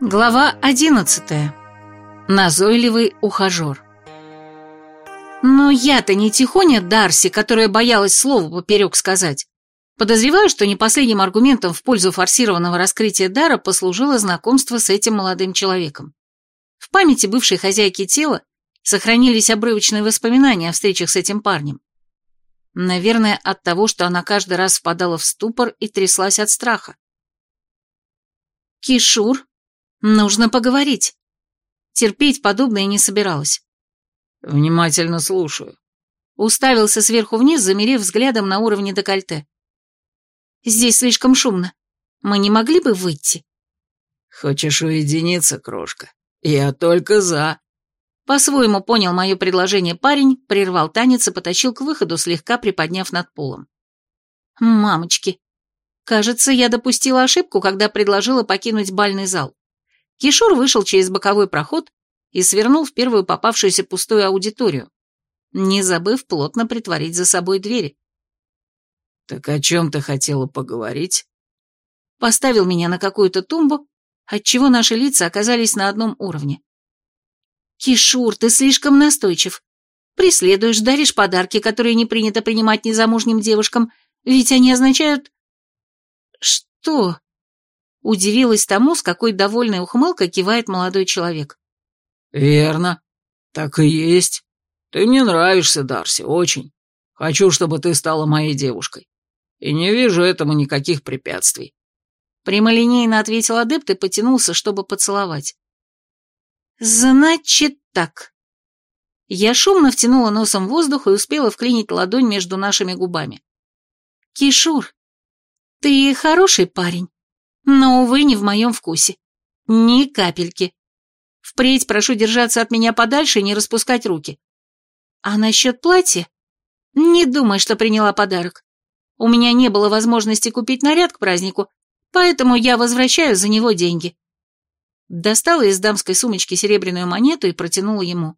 Глава одиннадцатая. Назойливый ухажер. Но я-то не тихоня Дарси, которая боялась слова поперек сказать. Подозреваю, что не последним аргументом в пользу форсированного раскрытия дара послужило знакомство с этим молодым человеком. В памяти бывшей хозяйки тела сохранились обрывочные воспоминания о встречах с этим парнем. Наверное, от того, что она каждый раз впадала в ступор и тряслась от страха. «Кишур, нужно поговорить». Терпеть подобное не собиралась. «Внимательно слушаю». Уставился сверху вниз, замерев взглядом на уровне декольте. «Здесь слишком шумно. Мы не могли бы выйти?» «Хочешь уединиться, крошка? Я только за». По-своему понял мое предложение парень, прервал танец и потащил к выходу, слегка приподняв над полом. Мамочки. Кажется, я допустила ошибку, когда предложила покинуть бальный зал. Кишур вышел через боковой проход и свернул в первую попавшуюся пустую аудиторию, не забыв плотно притворить за собой двери. «Так о чем ты хотела поговорить?» Поставил меня на какую-то тумбу, отчего наши лица оказались на одном уровне. «Кишур, ты слишком настойчив. Преследуешь, даришь подарки, которые не принято принимать незамужним девушкам, ведь они означают...» «Что?» Удивилась тому, с какой довольной ухмылкой кивает молодой человек. «Верно. Так и есть. Ты мне нравишься, Дарси, очень. Хочу, чтобы ты стала моей девушкой. И не вижу этому никаких препятствий». Прямолинейно ответил адепт и потянулся, чтобы поцеловать. «Значит так». Я шумно втянула носом воздух и успела вклинить ладонь между нашими губами. «Кишур, ты хороший парень, но, увы, не в моем вкусе. Ни капельки. Впредь прошу держаться от меня подальше и не распускать руки. А насчет платья? Не думай, что приняла подарок. У меня не было возможности купить наряд к празднику, поэтому я возвращаю за него деньги. Достала из дамской сумочки серебряную монету и протянула ему.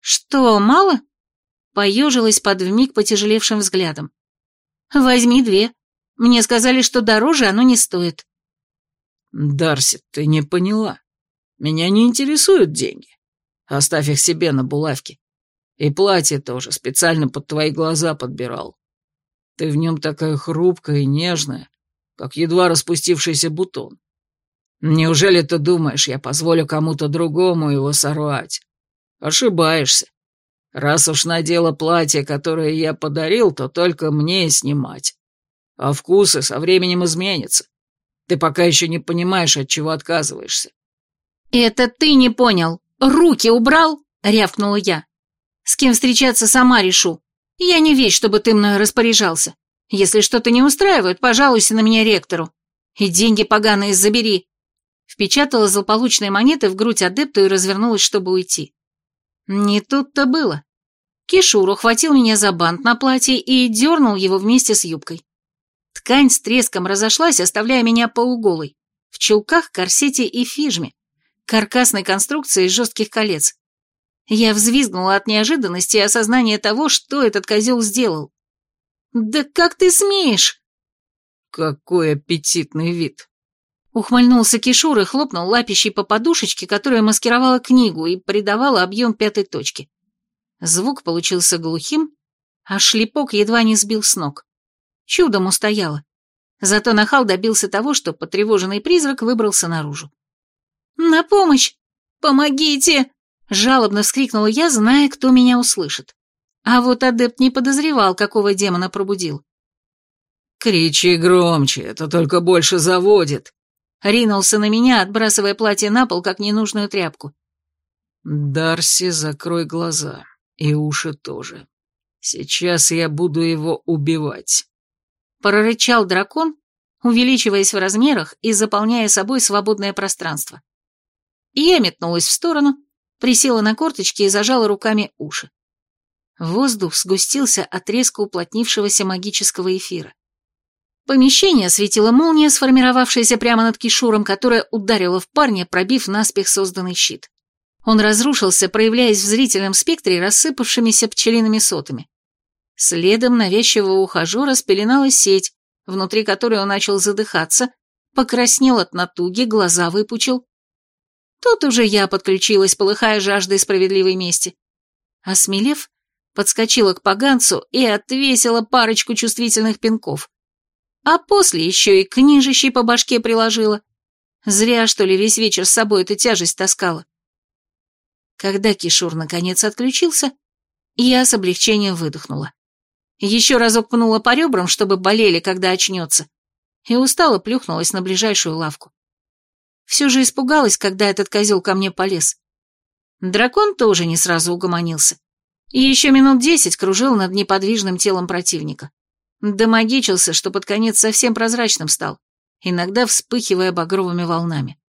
«Что, мало?» Поежилась под вмиг потяжелевшим взглядом. «Возьми две. Мне сказали, что дороже оно не стоит». «Дарси, ты не поняла. Меня не интересуют деньги. Оставь их себе на булавке. И платье тоже специально под твои глаза подбирал. Ты в нем такая хрупкая и нежная, как едва распустившийся бутон. Неужели ты думаешь, я позволю кому-то другому его сорвать? Ошибаешься. Раз уж надела платье, которое я подарил, то только мне снимать. А вкусы со временем изменятся. Ты пока еще не понимаешь, от чего отказываешься. «Это ты не понял. Руки убрал?» — рявкнула я. «С кем встречаться, сама решу. Я не вещь, чтобы ты мною распоряжался. Если что-то не устраивает, пожалуйся на меня ректору. И деньги поганые забери впечатала злополучные монеты в грудь адепту и развернулась, чтобы уйти. Не тут-то было. Кишур ухватил меня за бант на платье и дернул его вместе с юбкой. Ткань с треском разошлась, оставляя меня полуголой, в чулках, корсете и фижме, каркасной конструкции из жестких колец. Я взвизгнула от неожиданности и осознания того, что этот козел сделал. «Да как ты смеешь?» «Какой аппетитный вид!» Ухмыльнулся Кишур и хлопнул лапищей по подушечке, которая маскировала книгу и придавала объем пятой точки. Звук получился глухим, а шлепок едва не сбил с ног. Чудом устояла. Зато Нахал добился того, что потревоженный призрак выбрался наружу. «На помощь! Помогите!» — жалобно вскрикнула я, зная, кто меня услышит. А вот адепт не подозревал, какого демона пробудил. «Кричи громче, это только больше заводит», Ринулся на меня, отбрасывая платье на пол, как ненужную тряпку. «Дарси, закрой глаза. И уши тоже. Сейчас я буду его убивать». Прорычал дракон, увеличиваясь в размерах и заполняя собой свободное пространство. Я метнулась в сторону, присела на корточки и зажала руками уши. Воздух сгустился от резко уплотнившегося магического эфира. Помещение осветила молния, сформировавшаяся прямо над кишуром, которая ударила в парня, пробив наспех созданный щит. Он разрушился, проявляясь в зрительном спектре рассыпавшимися пчелиными сотами. Следом навязчивого ухажера спеленалась сеть, внутри которой он начал задыхаться, покраснел от натуги, глаза выпучил, Тут уже я подключилась, полыхая жаждой справедливой мести. Осмелев, подскочила к поганцу и отвесила парочку чувствительных пинков. А после еще и книжищей по башке приложила. Зря, что ли, весь вечер с собой эту тяжесть таскала. Когда Кишур наконец отключился, я с облегчением выдохнула. Еще разок пнула по ребрам, чтобы болели, когда очнется, и устало плюхнулась на ближайшую лавку. Все же испугалась, когда этот козел ко мне полез. Дракон тоже не сразу угомонился. И еще минут десять кружил над неподвижным телом противника. Домагичился, что под конец совсем прозрачным стал, иногда вспыхивая багровыми волнами.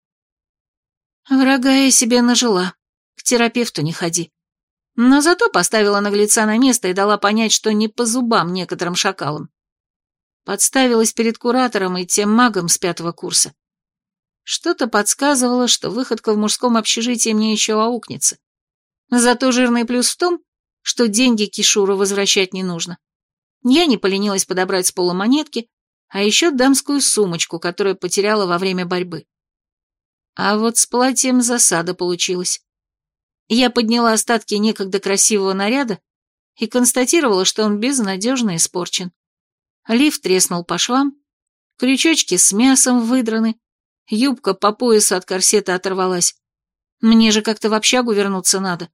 Врага я себе нажила. К терапевту не ходи. Но зато поставила наглеца на место и дала понять, что не по зубам некоторым шакалам. Подставилась перед куратором и тем магом с пятого курса. Что-то подсказывало, что выходка в мужском общежитии мне еще аукнется. Зато жирный плюс в том, что деньги Кишуру возвращать не нужно. Я не поленилась подобрать с пола монетки, а еще дамскую сумочку, которую потеряла во время борьбы. А вот с платьем засада получилась. Я подняла остатки некогда красивого наряда и констатировала, что он безнадежно испорчен. Лифт треснул по швам, крючочки с мясом выдраны, юбка по поясу от корсета оторвалась. Мне же как-то в общагу вернуться надо.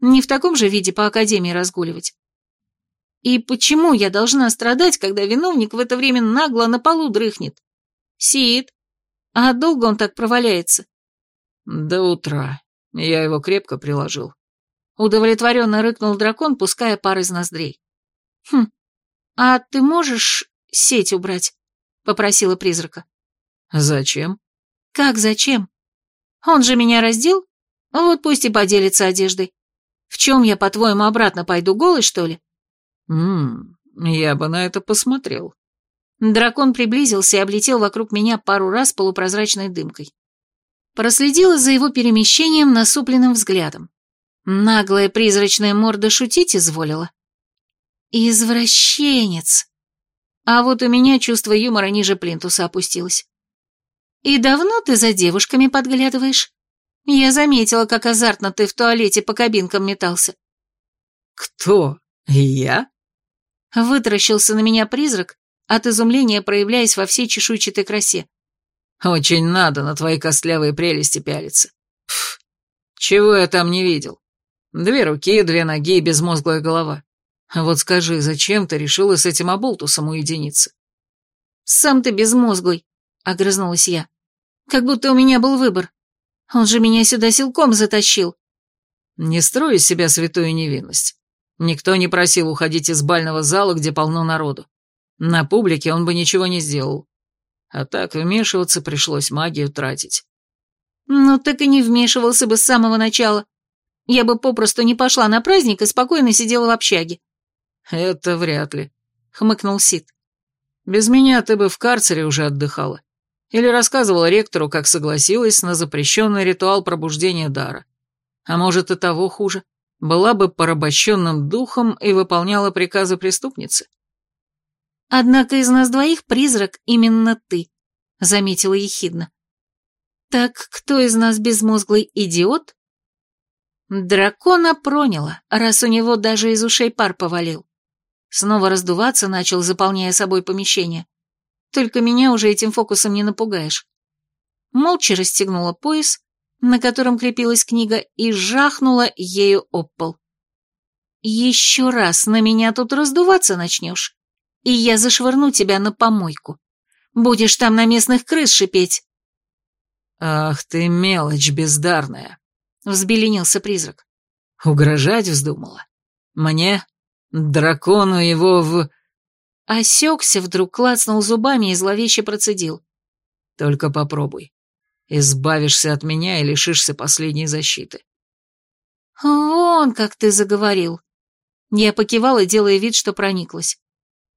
Не в таком же виде по академии разгуливать. И почему я должна страдать, когда виновник в это время нагло на полу дрыхнет? Сид. А долго он так проваляется? До утра. Я его крепко приложил. Удовлетворенно рыкнул дракон, пуская пар из ноздрей. Хм. А ты можешь сеть убрать? Попросила призрака. Зачем? Как зачем? Он же меня раздел? Вот пусть и поделится одеждой. В чем я, по-твоему, обратно пойду, голый, что ли? Ммм, я бы на это посмотрел. Дракон приблизился и облетел вокруг меня пару раз полупрозрачной дымкой. Проследила за его перемещением насупленным взглядом. Наглая призрачная морда шутить изволила. Извращенец. А вот у меня чувство юмора ниже плинтуса опустилось. И давно ты за девушками подглядываешь? Я заметила, как азартно ты в туалете по кабинкам метался. Кто? Я? Вытаращился на меня призрак, от изумления проявляясь во всей чешуйчатой красе. Очень надо на твои костлявые прелести пялиться. Пф, чего я там не видел? Две руки, две ноги и безмозглая голова. Вот скажи, зачем ты решила с этим оболтусом уединиться? Сам ты безмозглый, огрызнулась я. Как будто у меня был выбор. Он же меня сюда силком затащил. Не строй из себя святую невинность. Никто не просил уходить из бального зала, где полно народу. На публике он бы ничего не сделал. А так вмешиваться пришлось магию тратить. Ну так и не вмешивался бы с самого начала. Я бы попросту не пошла на праздник и спокойно сидела в общаге. Это вряд ли, хмыкнул Сид. Без меня ты бы в карцере уже отдыхала. Или рассказывала ректору, как согласилась на запрещенный ритуал пробуждения дара. А может и того хуже, была бы порабощенным духом и выполняла приказы преступницы. «Однако из нас двоих призрак именно ты», — заметила ехидно. «Так кто из нас безмозглый идиот?» Дракона проняло, раз у него даже из ушей пар повалил. Снова раздуваться начал, заполняя собой помещение. Только меня уже этим фокусом не напугаешь. Молча расстегнула пояс, на котором крепилась книга, и жахнула ею об пол. «Еще раз на меня тут раздуваться начнешь, и я зашвырну тебя на помойку. Будешь там на местных крыс шипеть». «Ах ты мелочь бездарная», — взбеленился призрак. «Угрожать вздумала? Мне? Дракону его в...» Осекся вдруг, клацнул зубами и зловеще процедил. «Только попробуй. Избавишься от меня и лишишься последней защиты». «Вон как ты заговорил». Я покивала, делая вид, что прониклась.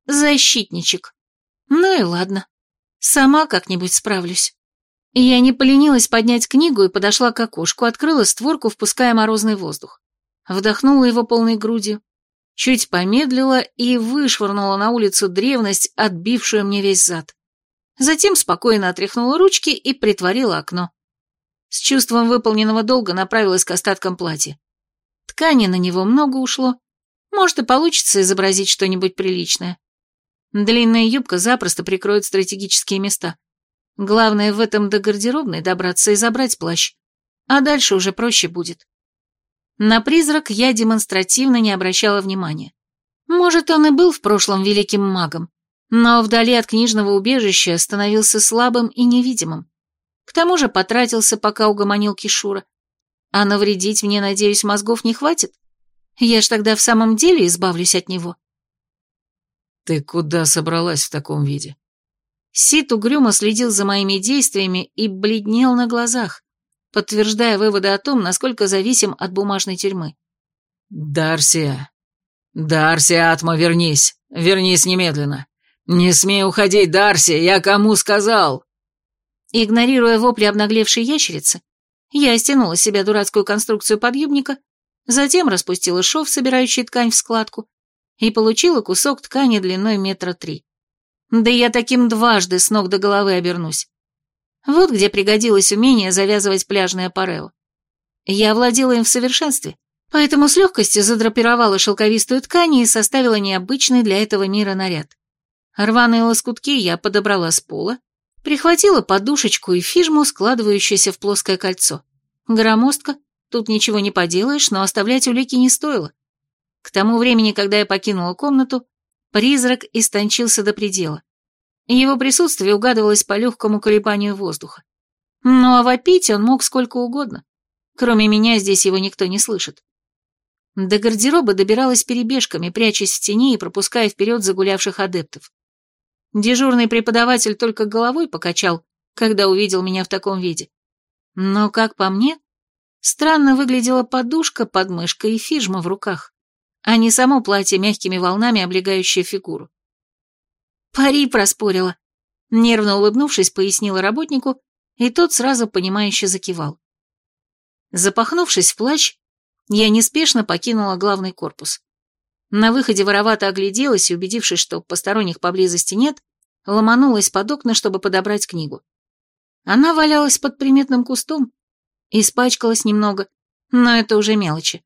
«Защитничек. Ну и ладно. Сама как-нибудь справлюсь». Я не поленилась поднять книгу и подошла к окошку, открыла створку, впуская морозный воздух. Вдохнула его полной грудью, чуть помедлила и вышвырнула на улицу древность, отбившую мне весь зад. Затем спокойно отряхнула ручки и притворила окно. С чувством выполненного долга направилась к остаткам платья. Ткани на него много ушло. Может, и получится изобразить что-нибудь приличное. Длинная юбка запросто прикроет стратегические места. Главное в этом до гардеробной добраться и забрать плащ. А дальше уже проще будет. На призрак я демонстративно не обращала внимания. Может, он и был в прошлом великим магом, но вдали от книжного убежища становился слабым и невидимым. К тому же потратился, пока угомонил Кишура. А навредить мне, надеюсь, мозгов не хватит? Я ж тогда в самом деле избавлюсь от него. Ты куда собралась в таком виде? Сит угрюмо следил за моими действиями и бледнел на глазах, подтверждая выводы о том, насколько зависим от бумажной тюрьмы. «Дарсия! Дарсия, Атма, вернись! Вернись немедленно! Не смей уходить, Дарсия! Я кому сказал?» Игнорируя вопли обнаглевшей ящерицы, я стянула с себя дурацкую конструкцию подъюбника, затем распустила шов, собирающий ткань в складку, и получила кусок ткани длиной метра три. Да я таким дважды с ног до головы обернусь. Вот где пригодилось умение завязывать пляжное парео. Я владела им в совершенстве, поэтому с легкостью задрапировала шелковистую ткань и составила необычный для этого мира наряд. Рваные лоскутки я подобрала с пола, Прихватила подушечку и фижму, складывающуюся в плоское кольцо. Громоздко, тут ничего не поделаешь, но оставлять улики не стоило. К тому времени, когда я покинула комнату, призрак истончился до предела. Его присутствие угадывалось по легкому колебанию воздуха. Ну а вопить он мог сколько угодно. Кроме меня здесь его никто не слышит. До гардероба добиралась перебежками, прячась в тени и пропуская вперед загулявших адептов. Дежурный преподаватель только головой покачал, когда увидел меня в таком виде. Но, как по мне, странно выглядела подушка под мышкой и фижма в руках, а не само платье мягкими волнами, облегающее фигуру. Пари проспорила. Нервно улыбнувшись, пояснила работнику, и тот сразу понимающе закивал. Запахнувшись в плащ, я неспешно покинула главный корпус. На выходе воровато огляделась и, убедившись, что посторонних поблизости нет, ломанулась под окна, чтобы подобрать книгу. Она валялась под приметным кустом, испачкалась немного, но это уже мелочи.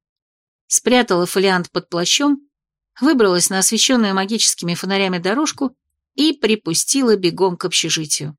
Спрятала фолиант под плащом, выбралась на освещенную магическими фонарями дорожку и припустила бегом к общежитию.